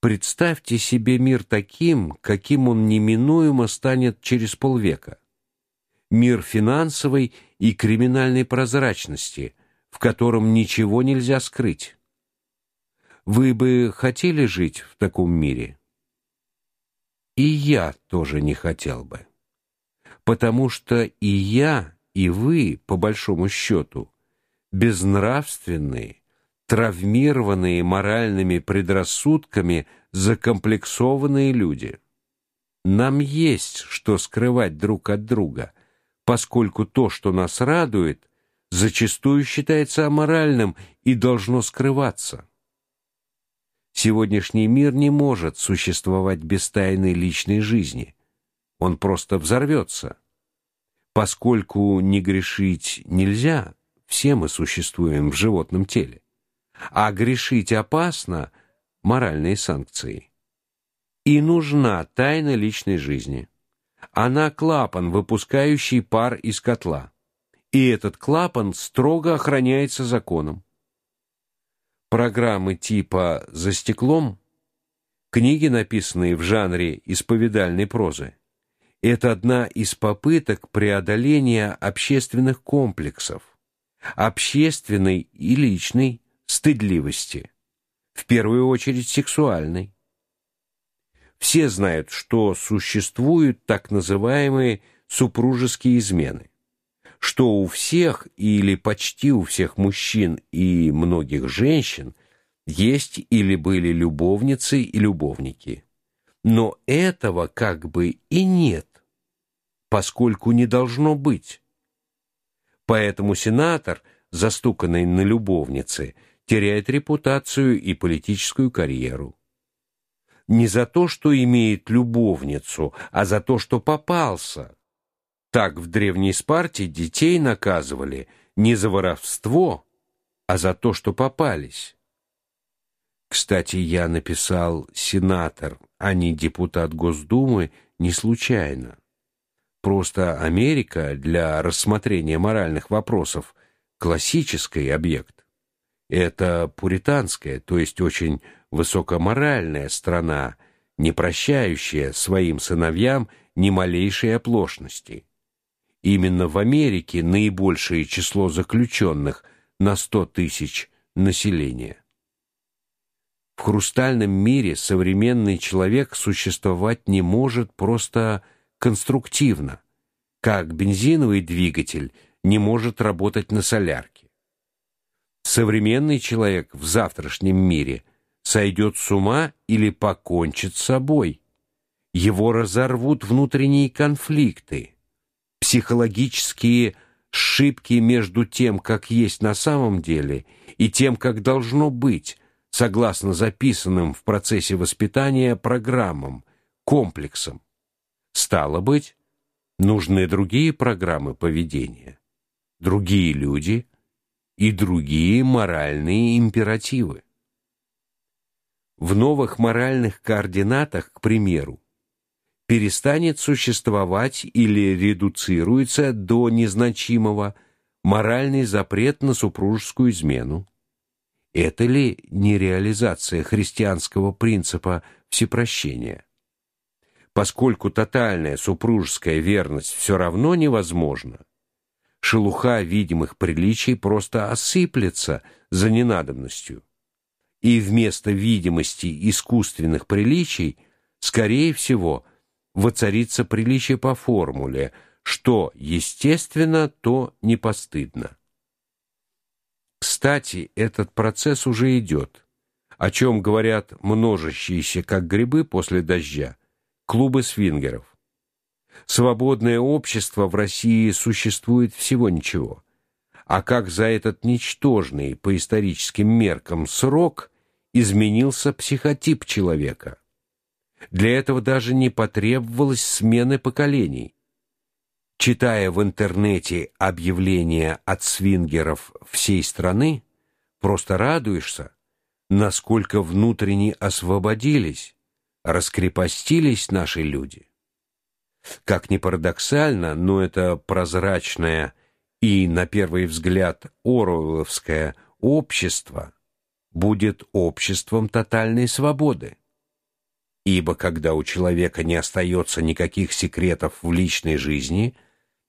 Представьте себе мир таким, каким он неминуемо станет через полвека. Мир финансовой и криминальной прозрачности, в котором ничего нельзя скрыть. Вы бы хотели жить в таком мире? И я тоже не хотел бы. Потому что и я, и вы, по большому счету, безнравственные, травмированные моральными предрассудками закомплексованные люди. Нам есть что скрывать друг от друга, поскольку то, что нас радует, зачастую считается аморальным и должно скрываться. Сегодняшний мир не может существовать без тайны личной жизни. Он просто взорвется. Поскольку не грешить нельзя, все мы существуем в животном теле а грешить опасно моральные санкции. И нужна тайна личной жизни. Она клапан, выпускающий пар из котла. И этот клапан строго охраняется законом. Программы типа «За стеклом», книги, написанные в жанре исповедальной прозы, это одна из попыток преодоления общественных комплексов, общественной и личной, стыдливости, в первую очередь сексуальной. Все знают, что существуют так называемые супружеские измены, что у всех или почти у всех мужчин и многих женщин есть или были любовницы и любовники. Но этого как бы и нет, поскольку не должно быть. Поэтому сенатор, застуканный на любовнице, теряет репутацию и политическую карьеру. Не за то, что имеет любовницу, а за то, что попался. Так в древней Спарте детей наказывали не за воровство, а за то, что попались. Кстати, я написал сенатор, а не депутат Госдумы не случайно. Просто Америка для рассмотрения моральных вопросов классический объект. Это пуританская, то есть очень высокоморальная страна, не прощающая своим сыновьям ни малейшей оплошности. Именно в Америке наибольшее число заключенных на сто тысяч населения. В хрустальном мире современный человек существовать не может просто конструктивно, как бензиновый двигатель не может работать на солярке. Современный человек в завтрашнем мире сойдет с ума или покончит с собой. Его разорвут внутренние конфликты, психологические сшибки между тем, как есть на самом деле, и тем, как должно быть, согласно записанным в процессе воспитания программам, комплексам. Стало быть, нужны другие программы поведения, другие люди, и другие моральные императивы. В новых моральных координатах, к примеру, перестанет существовать или редуцируется до незначимого моральный запрет на супружескую измену. Это ли не реализация христианского принципа всепрощения? Поскольку тотальная супружеская верность все равно невозможна, шелуха видимых приличий просто осыплется за ненадобностью. И вместо видимости искусственных приличий, скорее всего, воцарится приличие по формуле, что естественно, то не постыдно. Кстати, этот процесс уже идет, о чем говорят множащиеся как грибы после дождя клубы свингеров. Свободное общество в России существует всего ничего. А как за этот ничтожный по историческим меркам срок изменился психотип человека? Для этого даже не потребовалось смены поколений. Читая в интернете объявления от свингеров всей страны, просто радуешься, насколько внутренне освободились, раскрепостились наши люди. Как ни парадоксально, но это прозрачное и на первый взгляд оруэлловское общество будет обществом тотальной свободы. Ибо когда у человека не остается никаких секретов в личной жизни,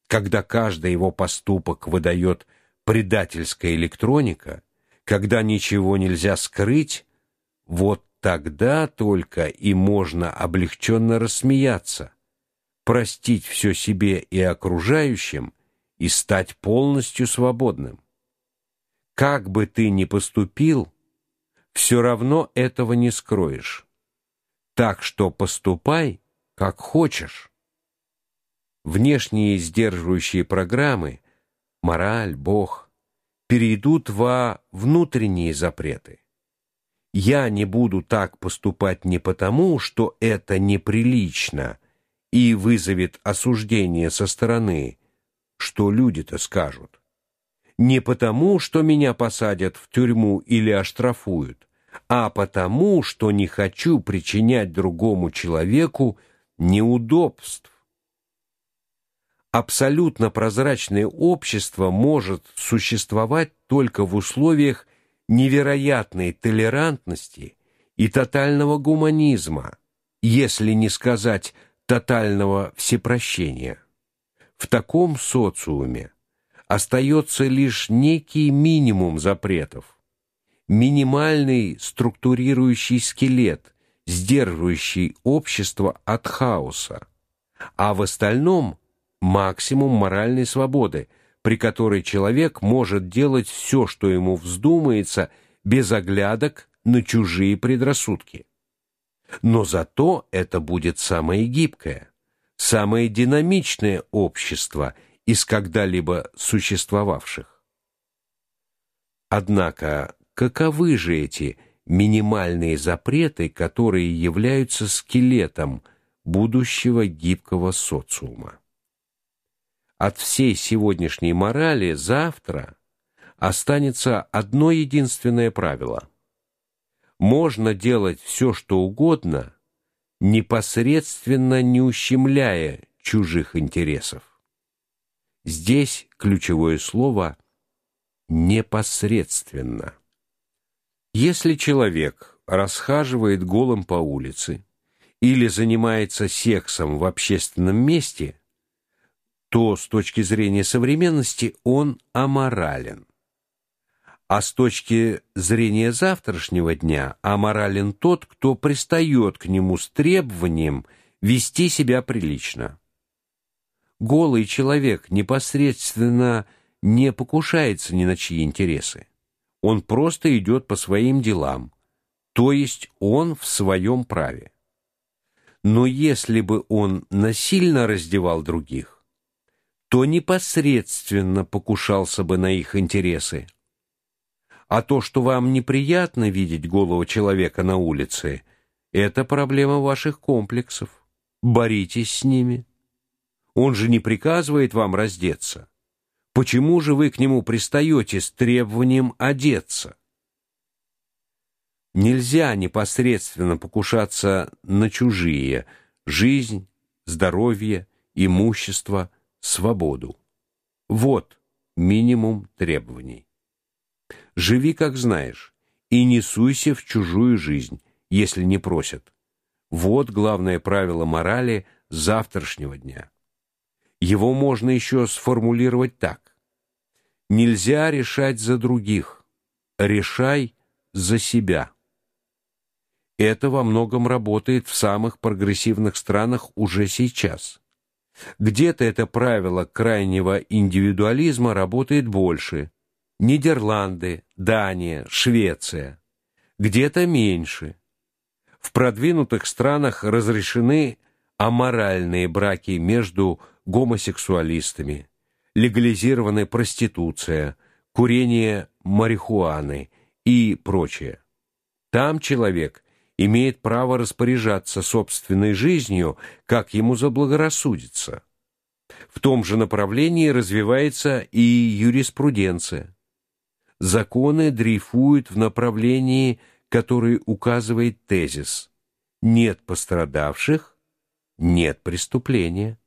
когда каждый его поступок выдает предательская электроника, когда ничего нельзя скрыть, вот тогда только и можно облегченно рассмеяться, простить все себе и окружающим и стать полностью свободным. Как бы ты ни поступил, все равно этого не скроешь. Так что поступай, как хочешь. Внешние сдерживающие программы, мораль, Бог, перейдут во внутренние запреты. Я не буду так поступать не потому, что это неприлично и вызовет осуждение со стороны, что люди-то скажут. Не потому, что меня посадят в тюрьму или оштрафуют, а потому, что не хочу причинять другому человеку неудобств. Абсолютно прозрачное общество может существовать только в условиях невероятной толерантности и тотального гуманизма, если не сказать тотального всепрощения. В таком социуме остается лишь некий минимум запретов, минимальный структурирующий скелет, сдерживающий общество от хаоса, а в остальном максимум моральной свободы – при которой человек может делать все, что ему вздумается, без оглядок на чужие предрассудки. Но зато это будет самое гибкое, самое динамичное общество из когда-либо существовавших. Однако, каковы же эти минимальные запреты, которые являются скелетом будущего гибкого социума? от всей сегодняшней морали завтра останется одно единственное правило. Можно делать все, что угодно, непосредственно не ущемляя чужих интересов. Здесь ключевое слово непосредственно. Если человек расхаживает голым по улице или занимается сексом в общественном месте, то с точки зрения современности он аморален. А с точки зрения завтрашнего дня аморален тот, кто пристает к нему с требованием вести себя прилично. Голый человек непосредственно не покушается ни на чьи интересы. Он просто идет по своим делам, то есть он в своем праве. Но если бы он насильно раздевал других, то непосредственно покушался бы на их интересы. А то, что вам неприятно видеть голого человека на улице, это проблема ваших комплексов. Боритесь с ними. Он же не приказывает вам раздеться. Почему же вы к нему пристаете с требованием одеться? Нельзя непосредственно покушаться на чужие жизнь, здоровье, имущество, свободу. Вот минимум требований. Живи как знаешь и не суйся в чужую жизнь, если не просят. Вот главное правило морали завтрашнего дня. Его можно еще сформулировать так: нельзя решать за других, решай за себя. Это во многом работает в самых прогрессивных странах уже сейчас. Где-то это правило крайнего индивидуализма работает больше. Нидерланды, Дания, Швеция. Где-то меньше. В продвинутых странах разрешены аморальные браки между гомосексуалистами, легализирована проституция, курение марихуаны и прочее. Там человек имеет право распоряжаться собственной жизнью, как ему заблагорассудится. В том же направлении развивается и юриспруденция. Законы дрейфуют в направлении, которое указывает тезис: нет пострадавших нет преступления.